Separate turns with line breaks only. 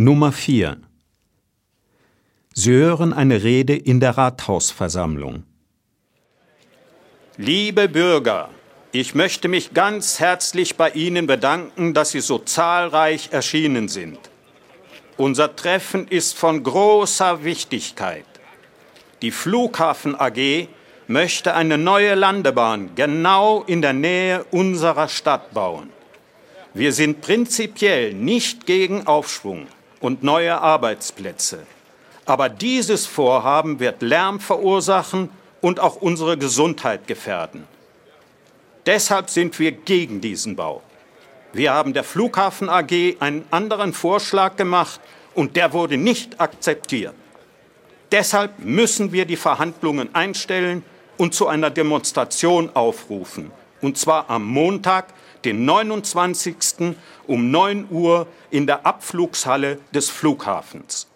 Nummer 4 Sie hören eine Rede in der Rathausversammlung.
Liebe Bürger, ich möchte mich ganz herzlich bei Ihnen bedanken, dass Sie so zahlreich erschienen sind. Unser Treffen ist von großer Wichtigkeit. Die Flughafen AG möchte eine neue Landebahn genau in der Nähe unserer Stadt bauen. Wir sind prinzipiell nicht gegen Aufschwung und neue Arbeitsplätze. Aber dieses Vorhaben wird Lärm verursachen und auch unsere Gesundheit gefährden. Deshalb sind wir gegen diesen Bau. Wir haben der Flughafen AG einen anderen Vorschlag gemacht und der wurde nicht akzeptiert. Deshalb müssen wir die Verhandlungen einstellen und zu einer Demonstration aufrufen. Und zwar am Montag, den 29. um 9 Uhr in der Abflugshalle des Flughafens.